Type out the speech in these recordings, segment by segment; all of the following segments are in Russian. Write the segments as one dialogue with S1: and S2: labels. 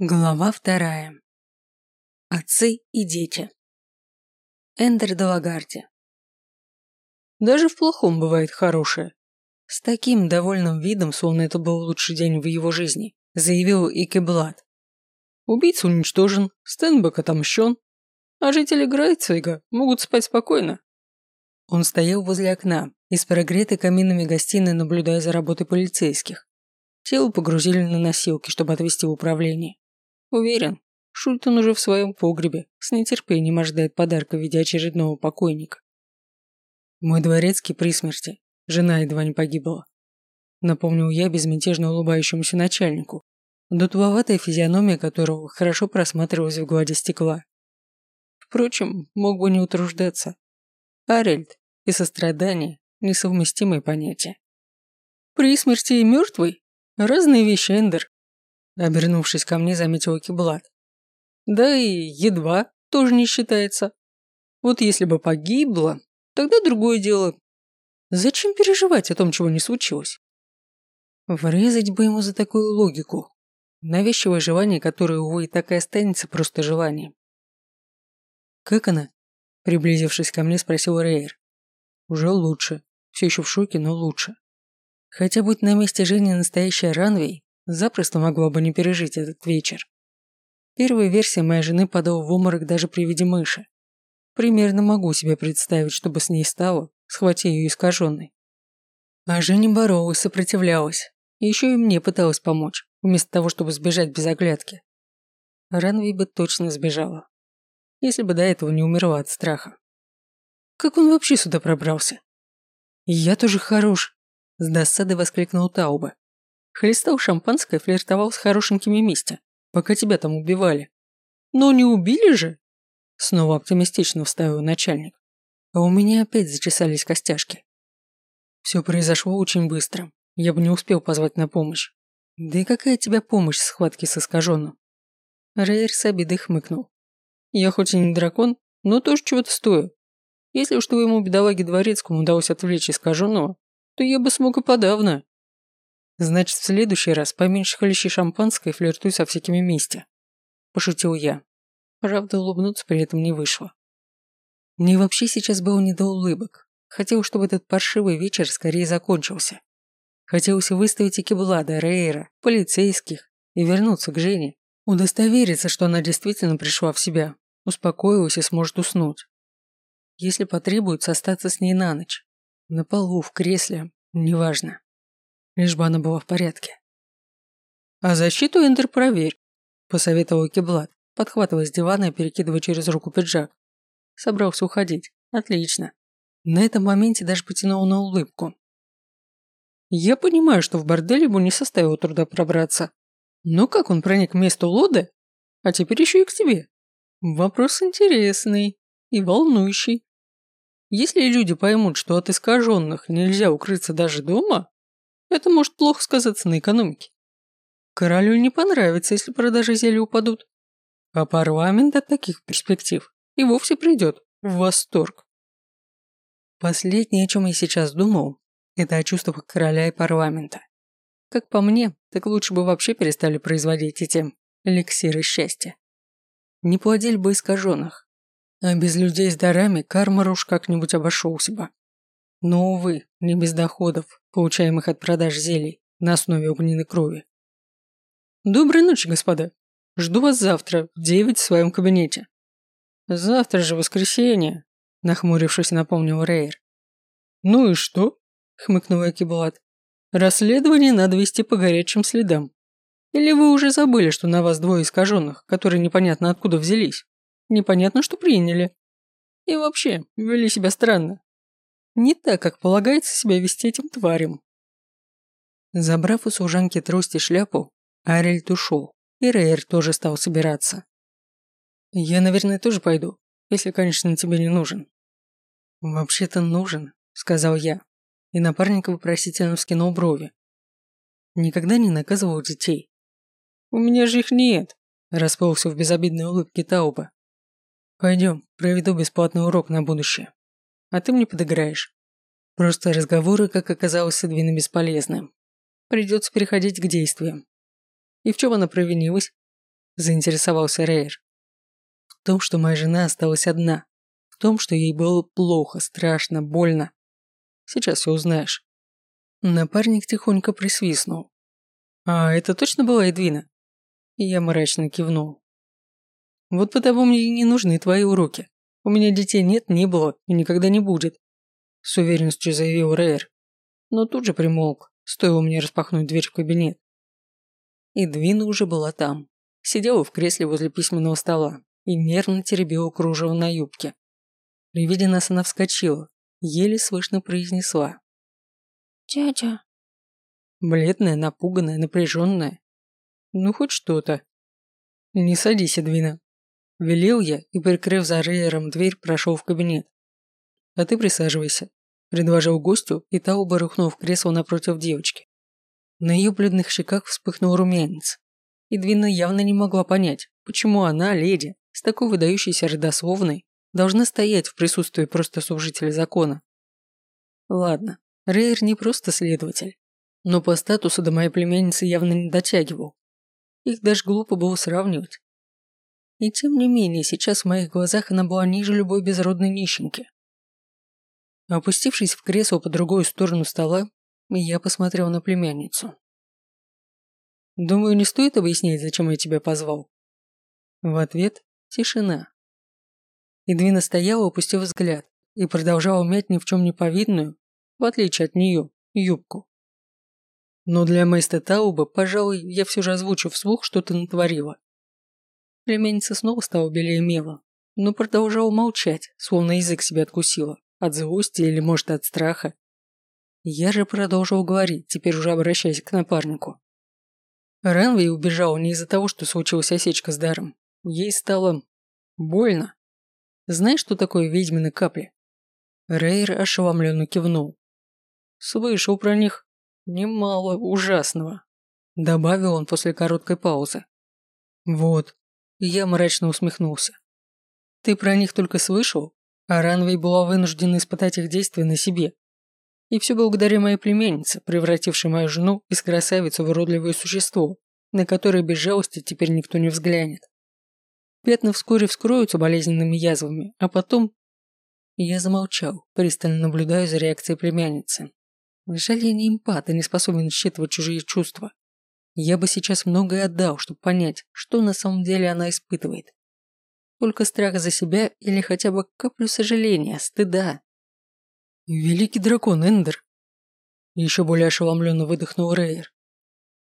S1: Глава вторая. Отцы и дети. Эндер Далагарди. Даже в плохом бывает хорошее. С таким довольным видом, словно это был лучший день в его жизни, заявил Икеблад. Убийца уничтожен, Стенбек отомщен, а жители Грайцвига могут спать спокойно. Он стоял возле окна, из прогретой каминами гостиной, наблюдая за работой полицейских. Тело погрузили на носилки, чтобы отвезти в управление. Уверен, Шультон уже в своем погребе с нетерпением ожидает подарка в виде очередного покойника. Мой дворецкий при смерти. Жена едва не погибла. Напомнил я безмятежно улыбающемуся начальнику, дутловатая физиономия которого хорошо просматривалась в глади стекла. Впрочем, мог бы не утруждаться. Арельд и сострадание – несовместимые понятия. При смерти и мертвый – разные вещи, Эндер. Обернувшись ко мне, заметил Киблат. Да и едва тоже не считается. Вот если бы погибла, тогда другое дело. Зачем переживать о том, чего не случилось? Врезать бы ему за такую логику. Навязчивое желание, которое, увы, так и останется просто желанием. «Как она?» Приблизившись ко мне, спросил Рейер. «Уже лучше. Все еще в шоке, но лучше. Хотя будь на месте Жени настоящая Ранвей, запросто могла бы не пережить этот вечер. Первая версия моей жены падала в обморок даже при виде мыши. Примерно могу себе представить, что бы с ней стало, схвати ее искаженной. А Женя боролась, сопротивлялась. Еще и мне пыталась помочь, вместо того, чтобы сбежать без оглядки. Ранви бы точно сбежала. Если бы до этого не умерла от страха. Как он вообще сюда пробрался? я тоже хорош, с досадой воскликнул Тауба. Хлестал шампанское, флиртовал с хорошенькими Мистя, пока тебя там убивали. Но не убили же? Снова оптимистично вставил начальник. А у меня опять зачесались костяшки. Все произошло очень быстро. Я бы не успел позвать на помощь. Да и какая тебя помощь в схватке с искаженным? Рейер с обидой хмыкнул. Я хоть и не дракон, но тоже чего-то стою. Если уж твоему бедолаге дворецкому удалось отвлечь искаженного, то я бы смог и подавно. Значит, в следующий раз поменьше хлещи шампанское и флиртуй со всякими вместе. Пошутил я. Правда, улыбнуться при этом не вышло. Мне вообще сейчас было не до улыбок. Хотел, чтобы этот паршивый вечер скорее закончился. Хотелось выставить Экиблада, Рейра, полицейских и вернуться к Жене. Удостовериться, что она действительно пришла в себя, успокоилась и сможет уснуть. Если потребуется, остаться с ней на ночь. На полу, в кресле, неважно лишь бы она была в порядке. «А защиту Эндер проверь», – посоветовал Кеблат, подхватывая с дивана и перекидывая через руку пиджак. Собрался уходить. Отлично. На этом моменте даже потянул на улыбку. Я понимаю, что в борделе ему не составило труда пробраться. Но как он проник к месту Лоды? А теперь еще и к тебе. Вопрос интересный и волнующий. Если люди поймут, что от искаженных нельзя укрыться даже дома, это может плохо сказаться на экономике. Королю не понравится, если продажи зелья упадут. А парламент от таких перспектив и вовсе придет в восторг. Последнее, о чем я сейчас думал, это о чувствах короля и парламента. Как по мне, так лучше бы вообще перестали производить эти эликсиры счастья. Не плодили бы искаженных. А без людей с дарами Кармар уж как-нибудь обошелся бы. Но, увы, не без доходов, получаемых от продаж зелий на основе огненной крови. Доброй ночи, господа. Жду вас завтра в девять в своем кабинете. Завтра же воскресенье, нахмурившись, напомнил Рейер. Ну и что? хмыкнул Экибулат. Расследование надо вести по горячим следам. Или вы уже забыли, что на вас двое искаженных, которые непонятно откуда взялись? Непонятно, что приняли. И вообще, вели себя странно. Не так, как полагается себя вести этим тварям. Забрав у служанки трость и шляпу, Арельд ушел, и Рейер тоже стал собираться. «Я, наверное, тоже пойду, если, конечно, тебе не нужен». «Вообще-то нужен», — сказал я, и напарник вопросительно вскинул брови. «Никогда не наказывал детей». «У меня же их нет», — расплылся в безобидной улыбке Тауба. «Пойдем, проведу бесплатный урок на будущее» а ты мне подыграешь. Просто разговоры, как оказалось, с Эдвиной бесполезны. Придется переходить к действиям. И в чем она провинилась? – заинтересовался Рейер. «В том, что моя жена осталась одна. В том, что ей было плохо, страшно, больно. Сейчас все узнаешь». Напарник тихонько присвистнул. «А это точно была Эдвина?» Я мрачно кивнул. «Вот потому мне и не нужны твои уроки. У меня детей нет, не было и никогда не будет», с уверенностью заявил Рейер. Но тут же примолк, стоило мне распахнуть дверь в кабинет. Эдвина уже была там. Сидела в кресле возле письменного стола и нервно теребила кружево на юбке. При виде нас она вскочила, еле слышно произнесла.
S2: «Дядя».
S1: Бледная, напуганная, напряженная. Ну, хоть что-то. Не садись, Эдвина. Велел я и, прикрыв за Рейером дверь, прошел в кабинет. А ты присаживайся. Предложил гостю, и та оба рухнул в кресло напротив девочки. На ее бледных щеках вспыхнул румянец. Эдвина явно не могла понять, почему она, леди, с такой выдающейся родословной, должна стоять в присутствии просто служителя закона. Ладно, Рейер не просто следователь, но по статусу до моей племянницы явно не дотягивал. Их даже глупо было сравнивать. И тем не менее, сейчас в моих глазах она была ниже любой безродной нищенки. Опустившись в кресло по другую сторону стола, я посмотрел на племянницу. «Думаю, не стоит объяснять, зачем я тебя позвал». В ответ – тишина. Эдвина стояла, опустив взгляд, и продолжала мять ни в чем не повидную, в отличие от нее, юбку. Но для Мэйста Тауба, пожалуй, я все же озвучу вслух, что ты натворила. Племянница снова стала белее мела, но продолжала молчать, словно язык себе откусила, от злости или, может, от страха. Я же продолжил говорить, теперь уже обращаясь к напарнику. Ренвей убежал не из-за того, что случилась осечка с даром. Ей стало больно. Знаешь, что такое ведьмины капли? Рейр ошеломленно кивнул. Слышал про них. Немало ужасного. Добавил он после короткой паузы. Вот. Я мрачно усмехнулся. Ты про них только слышал? А Ранвей была вынуждена испытать их действия на себе. И все благодаря моей племяннице, превратившей мою жену из красавицы в уродливое существо, на которое без жалости теперь никто не взглянет. Пятна вскоре вскроются болезненными язвами, а потом... Я замолчал, пристально наблюдая за реакцией племянницы. Жаль, я не импат и не способен считывать чужие чувства. Я бы сейчас многое отдал, чтобы понять, что на самом деле она испытывает. Только страх за себя или хотя бы каплю сожаления, стыда. Великий дракон Эндер. Еще более ошеломленно выдохнул Рейер.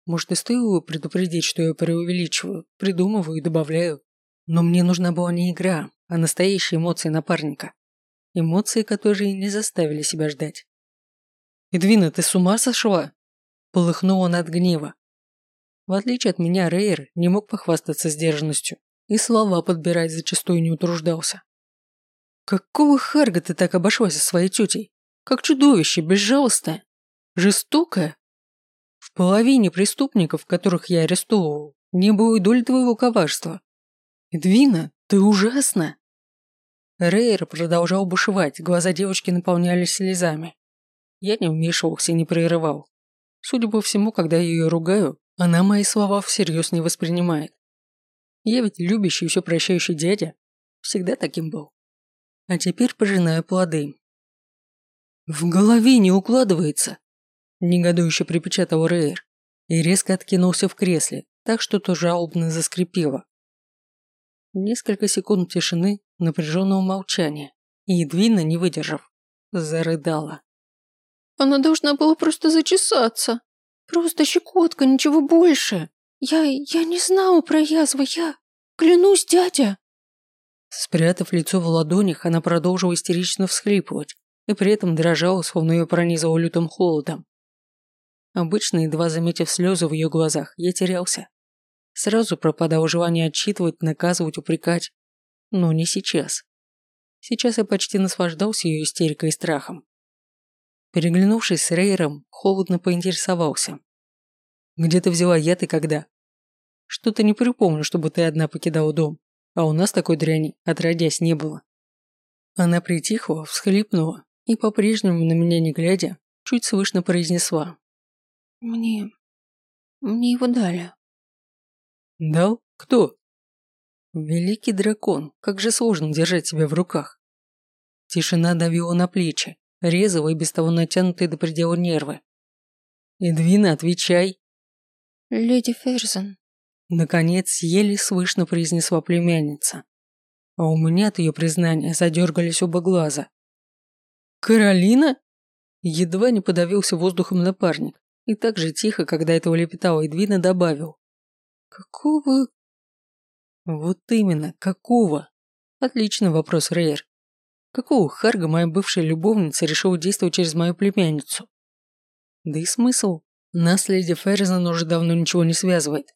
S1: Может, и стоило предупредить, что я преувеличиваю, придумываю и добавляю. Но мне нужна была не игра, а настоящие эмоции напарника. Эмоции, которые не заставили себя ждать. «Эдвина, ты с ума сошла?» Полыхнул он от гнева. В отличие от меня, Рейер не мог похвастаться сдержанностью и слова подбирать зачастую не утруждался. «Какого харга ты так обошлась со своей тетей? Как чудовище, безжалостное, жестокое? В половине преступников, которых я арестовывал, не было и доли твоего коварства. Эдвина, ты ужасна!» Рейер продолжал бушевать, глаза девочки наполнялись слезами. Я не вмешивался и не прерывал. Судя по всему, когда я ее ругаю, она мои слова всерьез не воспринимает. Я ведь любящий и все прощающий дядя. Всегда таким был. А теперь пожинаю плоды. В голове не укладывается. Негодующе припечатал Рейер и резко откинулся в кресле, так что то жалобно заскрипело. Несколько секунд тишины, напряженного молчания, и Едвина, не выдержав, зарыдала.
S2: Она должна была просто зачесаться. Просто щекотка, ничего больше. Я... я не знала про язвы, я... Клянусь, дядя!»
S1: Спрятав лицо в ладонях, она продолжила истерично всхлипывать и при этом дрожала, словно ее пронизывало лютым холодом. Обычно, едва заметив слезы в ее глазах, я терялся. Сразу пропадало желание отчитывать, наказывать, упрекать. Но не сейчас. Сейчас я почти наслаждался ее истерикой и страхом. Переглянувшись с Рейером, холодно поинтересовался. «Где ты взяла яд и когда?» «Что-то не припомню, чтобы ты одна покидала дом, а у нас такой дряни отродясь не было». Она притихла, всхлипнула и, по-прежнему на меня не глядя, чуть слышно произнесла.
S2: «Мне... мне его дали».
S1: «Дал?» Кто? Великий дракон, как же сложно держать себя в руках. Тишина давила на плечи, резала и без того натянутые до предела нервы. «Эдвина, отвечай!»
S2: «Леди Ферзен».
S1: Наконец, еле слышно произнесла племянница. А у меня от ее признания задергались оба глаза. «Каролина?» Едва не подавился воздухом напарник и так же тихо, когда этого лепетала Эдвина, добавил. «Какого вот именно, какого? Отличный вопрос, Рейер. Какого харга моя бывшая любовница решила действовать через мою племянницу? Да и смысл? Нас леди Ферзен уже давно ничего не связывает.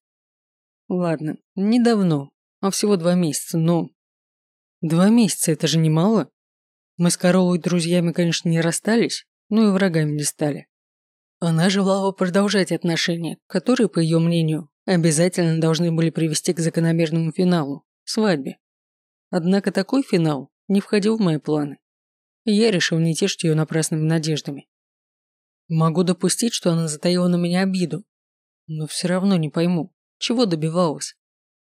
S1: Ладно, не давно, а всего два месяца, но... Два месяца, это же немало. Мы с Королой друзьями, конечно, не расстались, но и врагами не стали. Она желала продолжать отношения, которые, по ее мнению, обязательно должны были привести к закономерному финалу – свадьбе. Однако такой финал не входил в мои планы. Я решил не тешить ее напрасными надеждами. Могу допустить, что она затаила на меня обиду, но все равно не пойму, чего добивалась.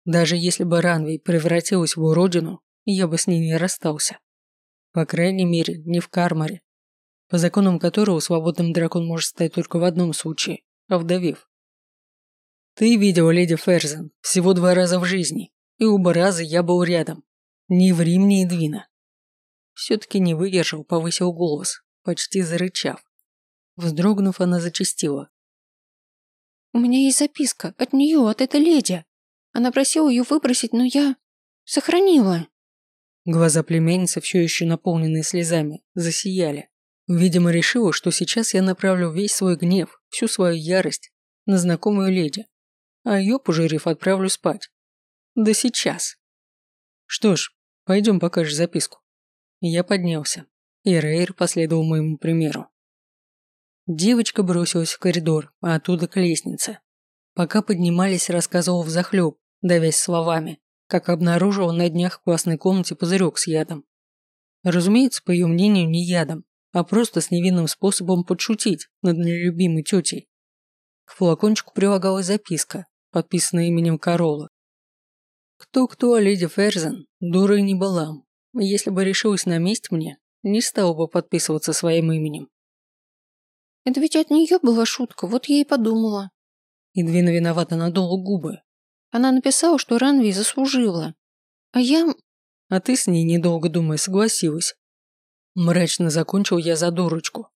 S1: Даже если бы Ранвей превратилась в уродину, я бы с ней не расстался. По крайней мере, не в Кармаре, по законам которого свободным дракон может стать только в одном случае, овдовев. Ты видела леди Ферзен всего два раза в жизни, и оба раза я был рядом. Ни в Рим, ни Эдвина. Все-таки не выдержал, повысил голос, почти зарычав. Вздрогнув, она зачастила.
S2: «У меня есть записка от нее, от этой леди. Она просила ее выбросить, но я сохранила».
S1: Глаза племянницы, все еще наполненные слезами, засияли. Видимо, решила, что сейчас я направлю весь свой гнев, всю свою ярость на знакомую леди, а ее, пожурив, отправлю спать. Да сейчас. Что ж, пойдем покажешь записку. Я поднялся, и Рейр последовал моему примеру. Девочка бросилась в коридор, а оттуда к лестнице. Пока поднимались, рассказывал взахлеб, давясь словами, как обнаружил на днях в классной комнате пузырек с ядом. Разумеется, по ее мнению, не ядом, а просто с невинным способом подшутить над нелюбимой тетей. К флакончику прилагалась записка, подписанная именем Корола. Кто-кто, а леди Ферзен, дурой не была. Если бы решилась на месть мне, не стала бы подписываться своим именем.
S2: Это ведь от нее была шутка, вот я и подумала.
S1: Идвина виновато надула губы.
S2: Она написала, что Ранви заслужила. А я...
S1: А ты с ней, недолго думая, согласилась. Мрачно закончил я за дурочку.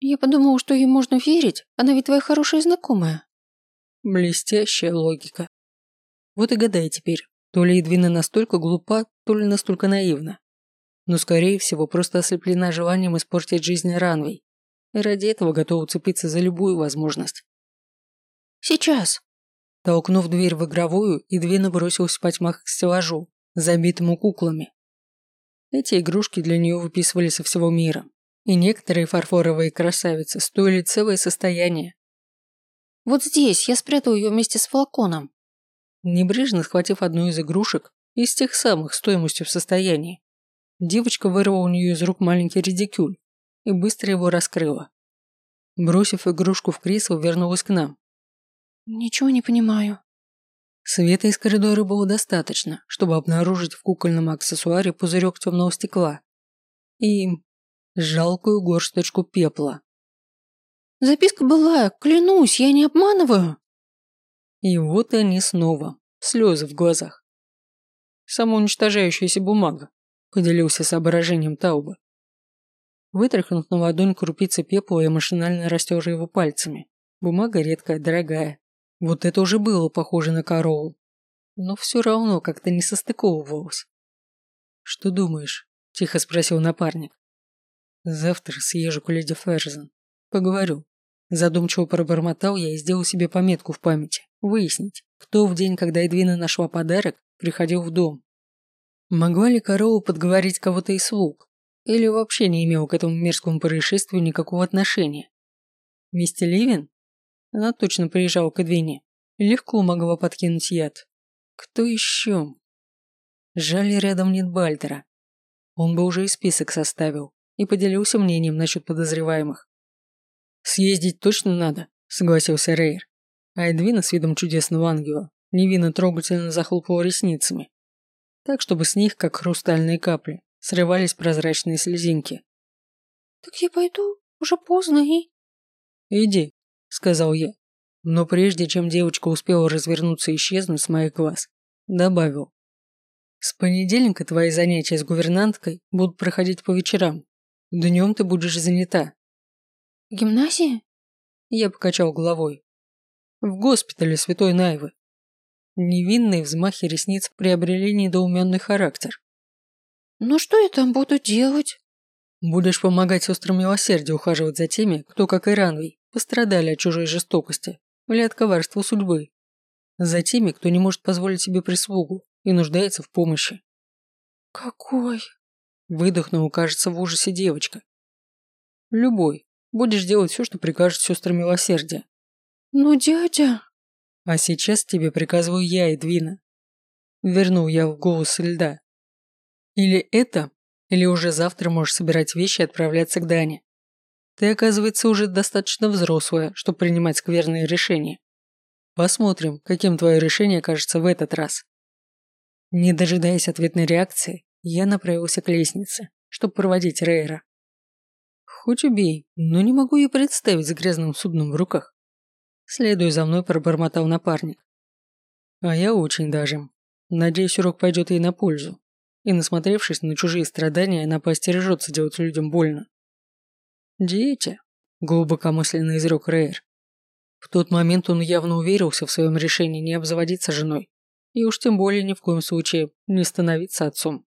S2: Я подумала, что ей можно верить, она ведь твоя хорошая знакомая.
S1: Блестящая логика. Вот и гадай теперь, то ли Эдвина настолько глупа, то ли настолько наивна. Но, скорее всего, просто ослеплена желанием испортить жизнь Ранвей. И ради этого готова уцепиться за любую возможность.
S2: «Сейчас!»
S1: Толкнув дверь в игровую, Эдвина бросилась в потьмах к стеллажу, забитому куклами. Эти игрушки для нее выписывали со всего мира, и некоторые фарфоровые красавицы стоили целое состояние.
S2: Вот здесь я спрятал ее вместе с флаконом.
S1: Небрежно схватив одну из игрушек, из тех самых стоимостью в состоянии, девочка вырвала у нее из рук маленький редикюль и быстро его раскрыла. Бросив игрушку в кресло, вернулась к нам.
S2: Ничего не понимаю.
S1: Света из коридора было достаточно, чтобы обнаружить в кукольном аксессуаре пузырек темного стекла и жалкую горсточку пепла.
S2: Записка была, клянусь, я не обманываю.
S1: И вот они снова, слезы в глазах. Самоуничтожающаяся бумага, поделился соображением Тауба. Вытряхнув на ладонь крупицы пепла, я машинально растер его пальцами. Бумага редкая, дорогая. Вот это уже было похоже на корову. Но все равно как-то не состыковывалось. «Что думаешь?» – тихо спросил напарник. «Завтра съезжу к леди Ферзен. Поговорю. Задумчиво пробормотал я и сделал себе пометку в памяти. Выяснить, кто в день, когда Эдвина нашла подарок, приходил в дом. Могла ли корова подговорить кого-то из слуг? Или вообще не имела к этому мерзкому происшествию никакого отношения? Мисти Ливин? Она точно приезжала к Эдвине. Легко могла подкинуть яд. Кто еще? Жаль, рядом нет Бальтера. Он бы уже и список составил и поделился мнением насчет подозреваемых. «Съездить точно надо», – согласился Рейер. А Эдвина с видом чудесного ангела невинно трогательно захлопал ресницами, так, чтобы с них, как хрустальные капли, срывались прозрачные слезинки.
S2: «Так я пойду, уже поздно и...»
S1: «Иди», — сказал я, но прежде чем девочка успела развернуться и исчезнуть с моих глаз, добавил. «С понедельника твои занятия с гувернанткой будут проходить по вечерам. Днем ты будешь занята».
S2: «В гимназии?»
S1: Я покачал головой. «В госпитале Святой Найвы». Невинные взмахи ресниц приобрели недоуменный характер.
S2: «Ну что я там буду делать?»
S1: «Будешь помогать сестрам милосердия ухаживать за теми, кто, как и Ранвей, пострадали от чужой жестокости или от коварства судьбы. За теми, кто не может позволить себе прислугу и нуждается в помощи».
S2: «Какой?»
S1: Выдохнула, кажется, в ужасе девочка. «Любой. Будешь делать все, что прикажет сестры милосердия».
S2: «Ну, дядя...»
S1: «А сейчас тебе приказываю я, Эдвина». Вернул я в голос льда. «Или это, или уже завтра можешь собирать вещи и отправляться к Дане. Ты, оказывается, уже достаточно взрослая, чтобы принимать скверные решения. Посмотрим, каким твое решение окажется в этот раз». Не дожидаясь ответной реакции, я направился к лестнице, чтобы проводить Рейра. Хоть убей, но не могу ее представить с грязным судном в руках. Следуя за мной, пробормотал напарник. А я очень даже. Надеюсь, урок пойдет ей на пользу. И насмотревшись на чужие страдания, она поостережется делать людям больно. Дети, глубокомысленно изрек Рейр. В тот момент он явно уверился в своем решении не обзаводиться женой. И уж тем более ни в коем случае не становиться отцом.